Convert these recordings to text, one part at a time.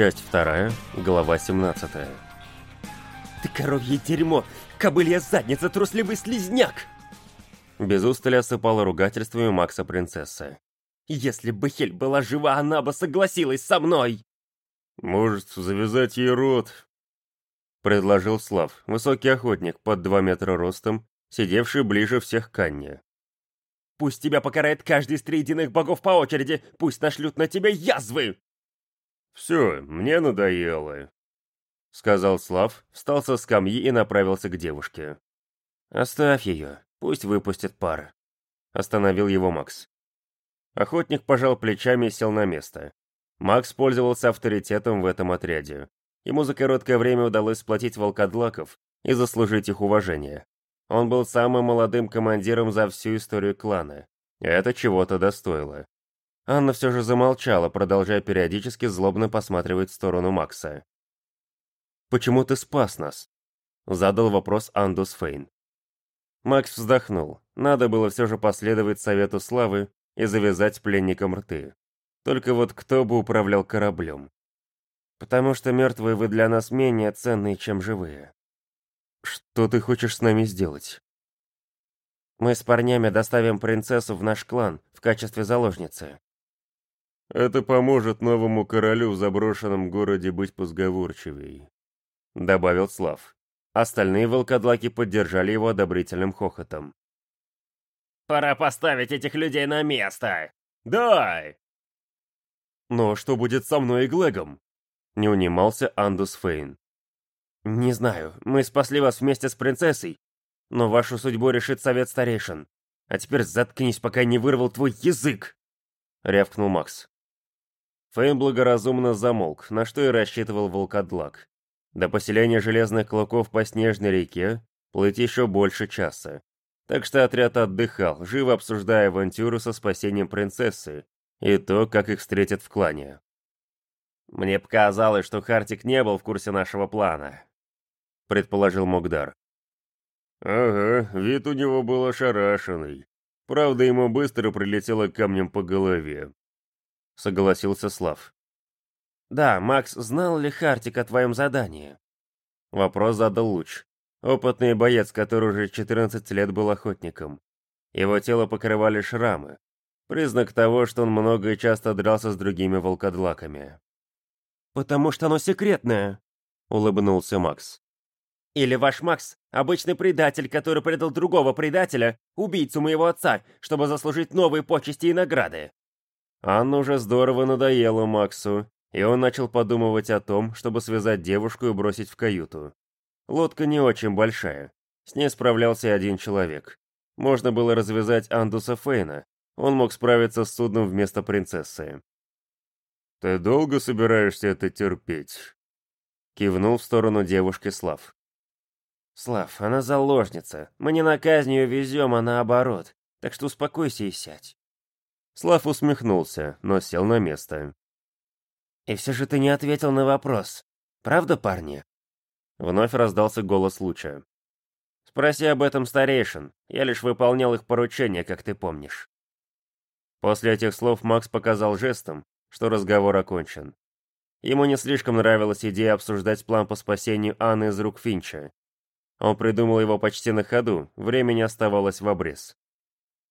Часть вторая, глава 17. Ты коровье дерьмо! Кобылья задница, трусливый слизняк! Без устали осыпала ругательствами Макса принцесса. Если бы Хель была жива, она бы согласилась со мной! Может, завязать ей рот? Предложил Слав, высокий охотник под два метра ростом, сидевший ближе всех к Анне. Пусть тебя покарает каждый из триединых богов по очереди, пусть нашлют на тебя язвы! «Все, мне надоело», — сказал Слав, встал со скамьи и направился к девушке. «Оставь ее, пусть выпустит пар», — остановил его Макс. Охотник пожал плечами и сел на место. Макс пользовался авторитетом в этом отряде. Ему за короткое время удалось сплотить волкодлаков и заслужить их уважение. Он был самым молодым командиром за всю историю клана. Это чего-то достоило. Анна все же замолчала, продолжая периодически злобно посматривать в сторону Макса. «Почему ты спас нас?» — задал вопрос Андус Фейн. Макс вздохнул. Надо было все же последовать совету Славы и завязать пленникам рты. Только вот кто бы управлял кораблем? Потому что мертвые вы для нас менее ценные, чем живые. Что ты хочешь с нами сделать? Мы с парнями доставим принцессу в наш клан в качестве заложницы. Это поможет новому королю в заброшенном городе быть позговорчивей», — добавил Слав. Остальные волкодлаки поддержали его одобрительным хохотом. «Пора поставить этих людей на место! Дай!» «Но что будет со мной и Глэгом?» — не унимался Андус Фейн. «Не знаю, мы спасли вас вместе с принцессой, но вашу судьбу решит совет старейшин. А теперь заткнись, пока не вырвал твой язык!» — рявкнул Макс. Фейм благоразумно замолк, на что и рассчитывал волкодлак. До поселения железных клыков по снежной реке плыть еще больше часа. Так что отряд отдыхал, живо обсуждая авантюру со спасением принцессы и то, как их встретят в клане. «Мне показалось, что Хартик не был в курсе нашего плана», — предположил Могдар. «Ага, вид у него был ошарашенный. Правда, ему быстро прилетело камнем по голове согласился Слав. «Да, Макс, знал ли Хартик о твоем задании?» Вопрос задал Луч. Опытный боец, который уже 14 лет был охотником. Его тело покрывали шрамы. Признак того, что он много и часто дрался с другими волкодлаками. «Потому что оно секретное», — улыбнулся Макс. «Или ваш Макс — обычный предатель, который предал другого предателя, убийцу моего отца, чтобы заслужить новые почести и награды?» Анна уже здорово надоела Максу, и он начал подумывать о том, чтобы связать девушку и бросить в каюту. Лодка не очень большая, с ней справлялся один человек. Можно было развязать Андуса Фейна, он мог справиться с судном вместо принцессы. «Ты долго собираешься это терпеть?» Кивнул в сторону девушки Слав. «Слав, она заложница. Мы не на казнь ее везем, а наоборот. Так что успокойся и сядь». Слав усмехнулся, но сел на место. «И все же ты не ответил на вопрос. Правда, парни?» Вновь раздался голос Луча. «Спроси об этом старейшин. Я лишь выполнял их поручения, как ты помнишь». После этих слов Макс показал жестом, что разговор окончен. Ему не слишком нравилась идея обсуждать план по спасению Анны из рук Финча. Он придумал его почти на ходу, времени оставалось в обрез.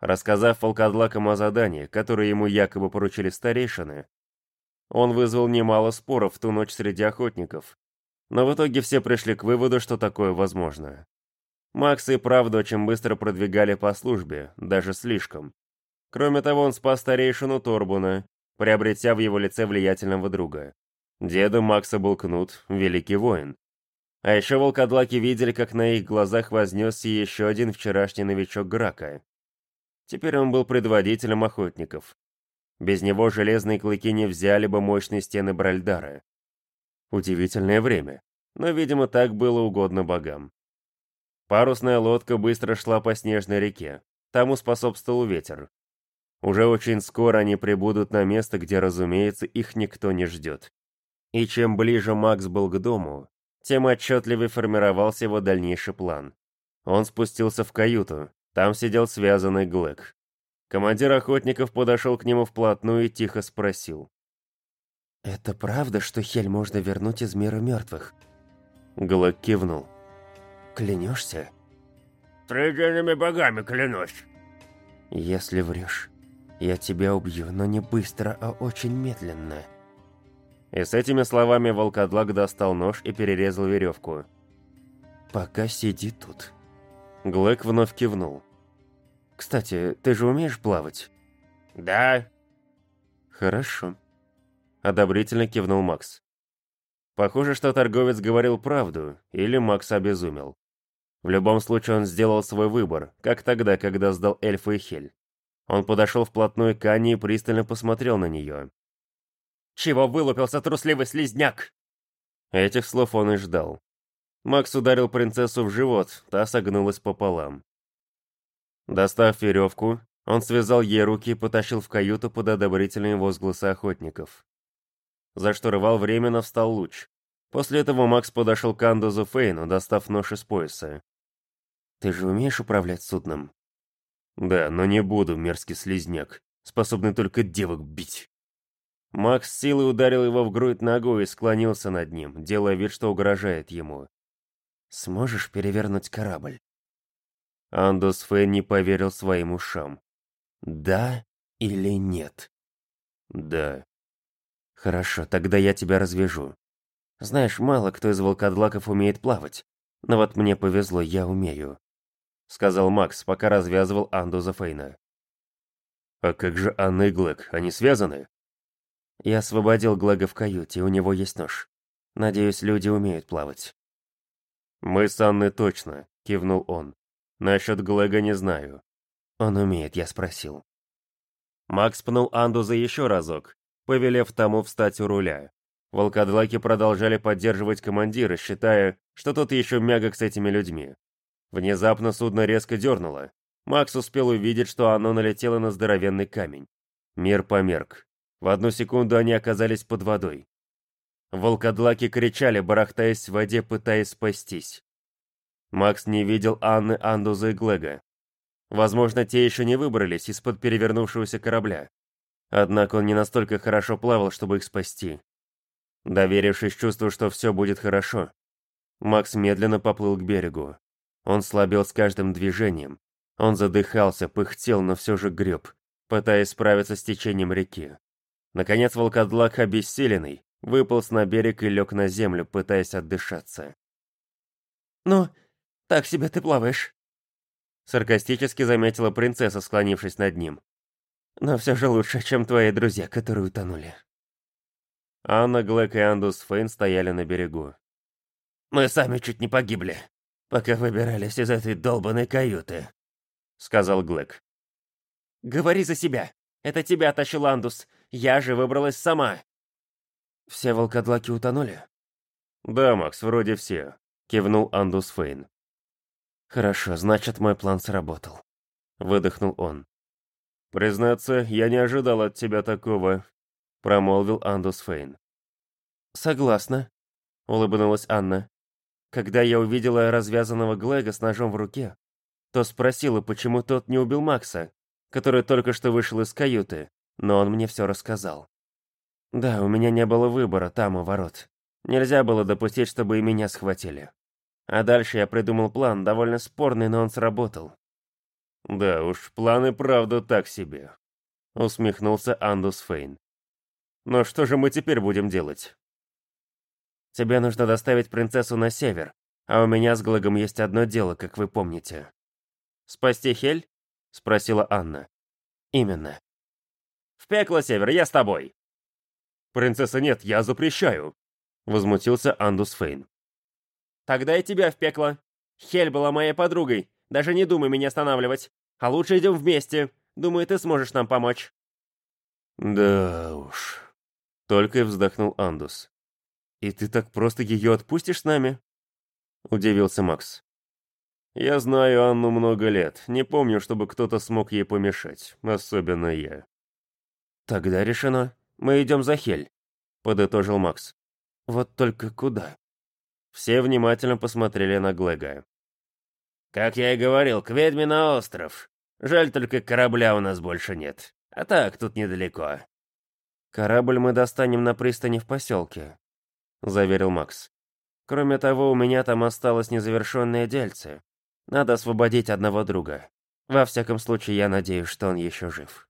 Рассказав волкодлакам о задании, которое ему якобы поручили старейшины, он вызвал немало споров в ту ночь среди охотников. Но в итоге все пришли к выводу, что такое возможно. Макс и правда очень быстро продвигали по службе, даже слишком. Кроме того, он спас старейшину Торбуна, приобретя в его лице влиятельного друга. Дедом Макса был Кнут, великий воин. А еще волкодлаки видели, как на их глазах вознесся еще один вчерашний новичок Грака. Теперь он был предводителем охотников. Без него железные клыки не взяли бы мощные стены Бральдара. Удивительное время, но, видимо, так было угодно богам. Парусная лодка быстро шла по снежной реке, тому способствовал ветер. Уже очень скоро они прибудут на место, где, разумеется, их никто не ждет. И чем ближе Макс был к дому, тем отчетливее формировался его дальнейший план. Он спустился в каюту, там сидел связанный Глэк. Командир охотников подошел к нему вплотную и тихо спросил. «Это правда, что Хель можно вернуть из мира мертвых?» Глэк кивнул. «Клянешься?» «Триденными богами клянусь!» «Если врешь, я тебя убью, но не быстро, а очень медленно». И с этими словами волкодлак достал нож и перерезал веревку. «Пока сиди тут». Глэк вновь кивнул. «Кстати, ты же умеешь плавать?» «Да». «Хорошо». Одобрительно кивнул Макс. Похоже, что торговец говорил правду, или Макс обезумел. В любом случае он сделал свой выбор, как тогда, когда сдал эльфа и Хель. Он подошел вплотную к Анне и пристально посмотрел на нее. «Чего вылупился трусливый слизняк?» Этих слов он и ждал. Макс ударил принцессу в живот, та согнулась пополам. Достав веревку, он связал ей руки и потащил в каюту под одобрительные возгласы охотников. За рвал временно встал луч. После этого Макс подошел к Андозу Фейну, достав нож из пояса. «Ты же умеешь управлять судном?» «Да, но не буду, мерзкий слизняк, способный только девок бить». Макс силой ударил его в грудь ногой и склонился над ним, делая вид, что угрожает ему. «Сможешь перевернуть корабль?» Андос Фейн не поверил своим ушам. «Да или нет?» «Да». «Хорошо, тогда я тебя развяжу. Знаешь, мало кто из волкодлаков умеет плавать, но вот мне повезло, я умею», — сказал Макс, пока развязывал Андуза Фейна. «А как же Анна и Глэк, они связаны?» «Я освободил Глэга в каюте, у него есть нож. Надеюсь, люди умеют плавать». «Мы с Анной точно», — кивнул он. «Насчет Глэга не знаю». «Он умеет», — я спросил. Макс пнул Андуза еще разок, повелев тому встать у руля. Волкодлаки продолжали поддерживать командира, считая, что тот еще мягок с этими людьми. Внезапно судно резко дернуло. Макс успел увидеть, что оно налетело на здоровенный камень. Мир померк. В одну секунду они оказались под водой. Волкодлаки кричали, барахтаясь в воде, пытаясь спастись. Макс не видел Анны, Андуза и Глега. Возможно, те еще не выбрались из-под перевернувшегося корабля. Однако он не настолько хорошо плавал, чтобы их спасти. Доверившись чувству, что все будет хорошо, Макс медленно поплыл к берегу. Он слабел с каждым движением. Он задыхался, пыхтел, но все же греб, пытаясь справиться с течением реки. Наконец волкодлак, обессиленный, выполз на берег и лег на землю, пытаясь отдышаться. «Ну, так себе ты плаваешь», — саркастически заметила принцесса, склонившись над ним. «Но все же лучше, чем твои друзья, которые утонули». Анна, Глэк и Андус Фейн стояли на берегу. «Мы сами чуть не погибли, пока выбирались из этой долбанной каюты», — сказал Глэк. «Говори за себя. Это тебя тащил Андус. Я же выбралась сама». «Все волкодлаки утонули?» «Да, Макс, вроде все», — кивнул Андус Фейн. «Хорошо, значит, мой план сработал», — выдохнул он. «Признаться, я не ожидал от тебя такого», промолвил Андус Фейн. «Согласна», — улыбнулась Анна. «Когда я увидела развязанного Глэга с ножом в руке, то спросила, почему тот не убил Макса, который только что вышел из каюты, но он мне все рассказал. Да, у меня не было выбора там, у ворот. Нельзя было допустить, чтобы и меня схватили. А дальше я придумал план, довольно спорный, но он сработал. «Да уж, планы правда так себе», — усмехнулся Андус Фейн. Но что же мы теперь будем делать? Тебе нужно доставить принцессу на север, а у меня с Глагом есть одно дело, как вы помните. Спасти Хель? Спросила Анна. Именно. В пекло, Север, я с тобой. Принцесса, нет, я запрещаю. Возмутился Андус Фейн. Тогда и тебя в пекло. Хель была моей подругой, даже не думай меня останавливать. А лучше идем вместе. Думаю, ты сможешь нам помочь. Да уж. Только и вздохнул Андус. «И ты так просто ее отпустишь с нами?» Удивился Макс. «Я знаю Анну много лет. Не помню, чтобы кто-то смог ей помешать. Особенно я». «Тогда решено. Мы идем за Хель», — подытожил Макс. «Вот только куда?» Все внимательно посмотрели на Глэга. «Как я и говорил, к ведьме на остров. Жаль, только корабля у нас больше нет. А так, тут недалеко». «Корабль мы достанем на пристани в поселке», — заверил Макс. «Кроме того, у меня там осталось незавершенное дельце. Надо освободить одного друга. Во всяком случае, я надеюсь, что он еще жив».